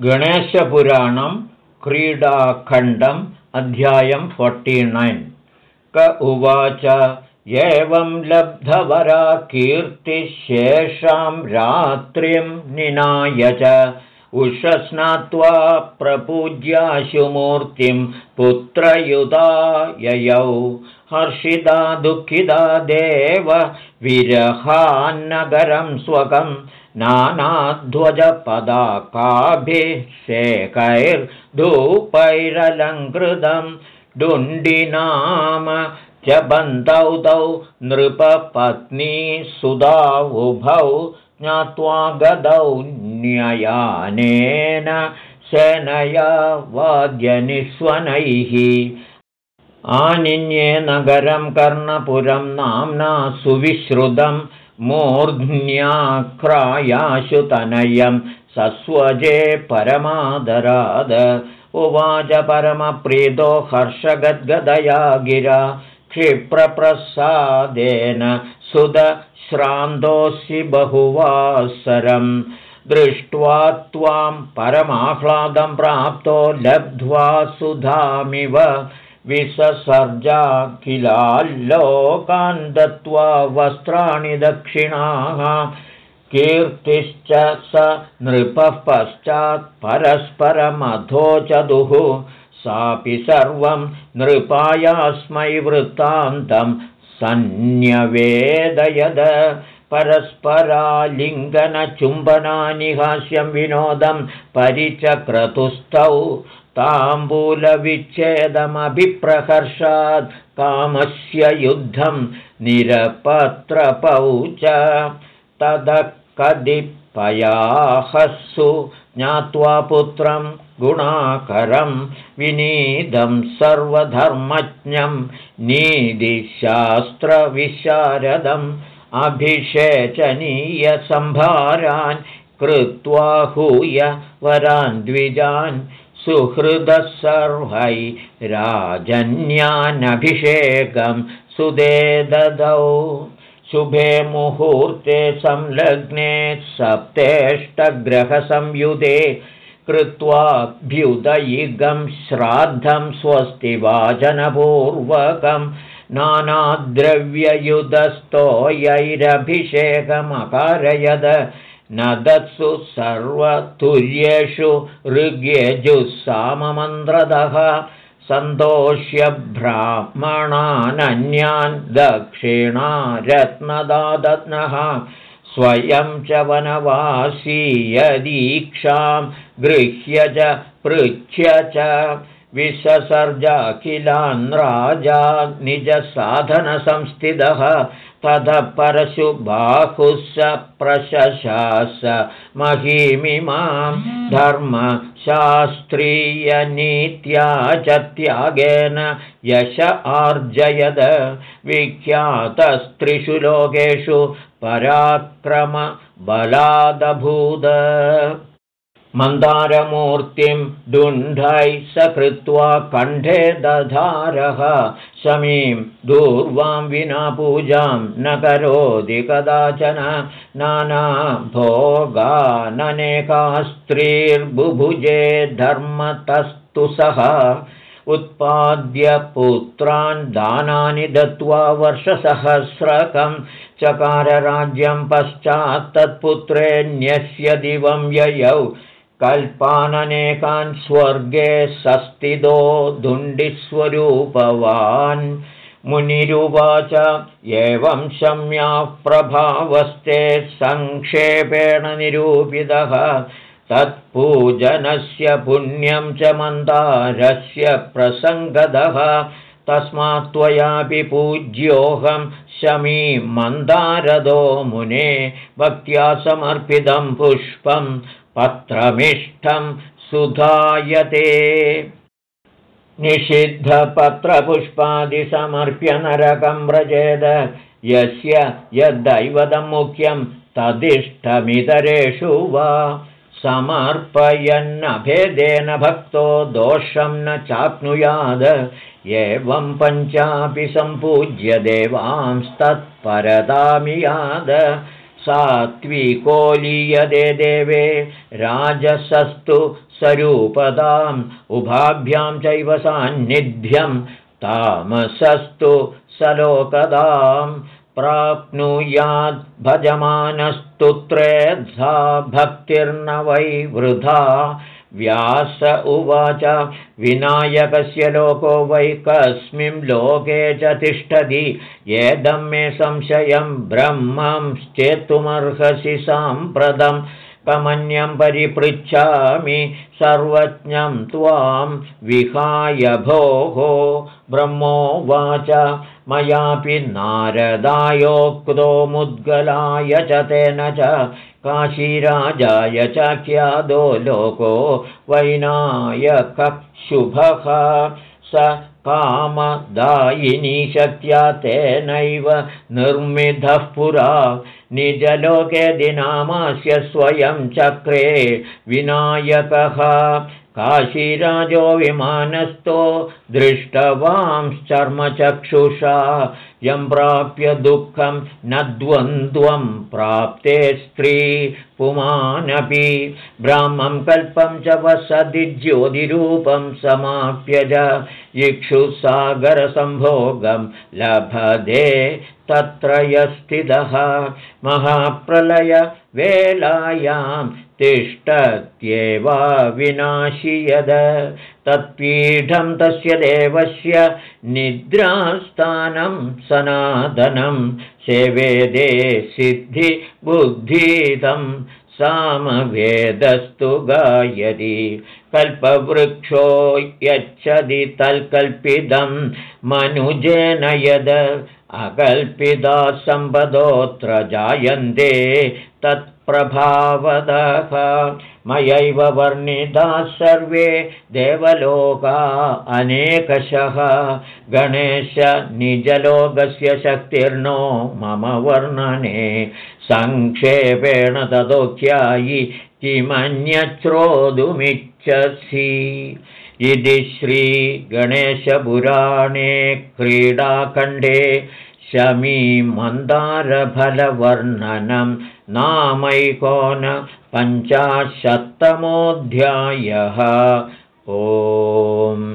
गणेशपुराणं क्रीडाखण्डम् अध्यायं फोर्टिनैन् क उवाच एवं लब्धवरा कीर्तिशेषां रात्रिं निनाय च उषस्नात्वा प्रपूज्याशुमूर्तिं पुत्रयुधा ययौ हर्षिदा दुःखिदा देव विरहान्नगरं स्वकं नानाध्वजपदाकाभिषेकैर्धूपैरलङ्कृतं डुण्डिनाम च बन्तौ तौ नृपपत्नी सुधा उभौ ज्ञात्वा गदौ न्ययानेन सेनया वाद्यनिस्वनैः आनिन्ये नगरं कर्णपुरं नाम्ना सुविश्रुतं मूर्ध्न्याक्रायाशुतनयं सस्वजे परमादराद। उवाच परमप्रीतो हर्षगद्गदया गिरा। क्षिप्रप्रसादेन सुदश्रान्तोऽसि बहुवासरं। दृष्ट्वा त्वां परमाह्लादं प्राप्तो लब्ध्वा सुधामिव विससर्जाखिलाल्लोकान् दत्त्वा वस्त्राणि दक्षिणाः कीर्तिश्च स नृपः पश्चात् परस्परमधोचदुः सापि सर्वं नृपायास्मै वृत्तान्तं सन्न्यवेदयद। परस्परालिङ्गनचुम्बनानि हास्यं विनोदं परिचक्रतुस्थौ ताम्बूलविच्छेदमभिप्रहर्षात् कामस्य युद्धं निरपत्रपौ च तदकदिपयाहस्सु ज्ञात्वा पुत्रं गुणाकरं विनीदं सर्वधर्मज्ञं नीतिशास्त्रविशारदम् अभिषेचनीयसम्भारान् कृत्वा हूय वरान् द्विजान् सुहृदः सर्वै राजन्यानभिषेकं सुदे ददौ शुभे मुहूर्ते संलग्ने सप्तेष्टग्रहसंयुधे कृत्वाभ्युदयिगं श्राद्धं स्वस्ति वाचनपूर्वकं नानाद्रव्ययुधस्तोयैरभिषेकमकारयद न दत्सु सर्वतुर्येषु ऋग्यजुस्साममन्त्रदः सन्तोष्य ब्राह्मणानन्यान् दक्षिणा रत्नदादत्नः स्वयं च वनवासी यदीक्षां गृह्य च पृच्छ्य च विससर्जाखिलान् राजा निजसाधनसंस्थितः ततः परशुबाहुः स प्रशशास महीमिमां धर्मशास्त्रीयनीत्या च त्यागेन यश आर्जयद। विख्यातस्त्रिषु लोकेषु पराक्रमबलादभूद मन्दारमूर्तिं डुण्ढै स कृत्वा कण्ठे दधारः शमीं दूर्वां विना पूजां न करोति कदाचन नानाभोगाननेकास्त्रीर्बुभुजे धर्मतस्तु सः। उत्पाद्य पुत्रान् दानानि दत्त्वा वर्षसहस्रकं चकारराज्यं पश्चात् तत्पुत्रेऽन्यस्य दिवं ययौ कल्पाननेकान् स्वर्गे सस्तिदो धुण्डिस्वरूपवान् मुनिरुवाच एवं शम्याः प्रभावस्ते सङ्क्षेपेण निरूपितः। तत्पूजनस्य पुण्यं च मन्दारस्य प्रसङ्गदः। तस्मात् त्वयापि पूज्योऽहं शमी मन्दारदो मुने। भक्त्या समर्पितं पुष्पं पत्रमिष्ठं सुधायते। निषिद्धपत्रपुष्पादिसमर्प्य नरकं व्रजेद। यस्य यद्दैवतं मुख्यं तदिष्टमितरेषु वा। समर्पयन्नभेदेन भक्तो दोषं न चाप्नुयाद। एवं पञ्चापि सम्पूज्य सात्विकोलीयदे देवे राजसस्तु स्वरूपदाम् उभाभ्यां चैव सान्निध्यं तामसस्तु सलोकदां भजमानस्तुत्रेद्धा भक्तिर्न वै वृथा व्यास उवाच विनायकस्य लोको वै कस्मिन् लोके च तिष्ठति। येदं मे संशयं ब्रह्मंश्चेत्तुमर्हसि साम्प्रतं कमन्यं परिपृच्छामि सर्वज्ञं त्वां विहाय भोः। ब्रह्मोवाच मयापि नारदायोक्तो मुद्गलाय च तेन च काशीराजाय ख्यादो लोको वैनायकशुभः स कामदायिनी शक्त्या तेनैव निर्मितः पुरा। निजलोके दिनामास्य स्वयं चक्रे विनायकः काशीराजो विमानस्थो दृष्टवांश्चर्मचक्षुषा यं प्राप्य दुःखं न द्वन्द्वं प्राप्ते स्त्री पुमानपि। ब्राह्मं कल्पं च वसति ज्योतिरूपं समाप्य च इक्षुसागरसम्भोगं लभदे तत्र यस्थितः महाप्रलयवेलायां तिष्ठत्येवा विनाशि यद तत्पीठं तस्य देवस्य निद्रास्थानं सनातनं। सेवेदे सिद्धिबुद्धितं सामवेदस्तु गायति। कल्पवृक्षो यच्छति तल्कल्पितं मनुजेन यद अकल्पिता सम्पदोऽत्र जायन्ते तत्प्रभावदः। मयैव वर्णिताः सर्वे देवलोका अनेकशः। गणेश निजलोकस्य शक्तिर्नो मम वर्णने। सङ्क्षेपेण तदोख्यायि किमन्यश्रोतुमिच्छसि इति श्रीगणेशपुराणे क्रीडाखण्डे शमीमन्दारफलवर्णनं नामैकोनपञ्चाशत्तमोऽध्यायः ओम्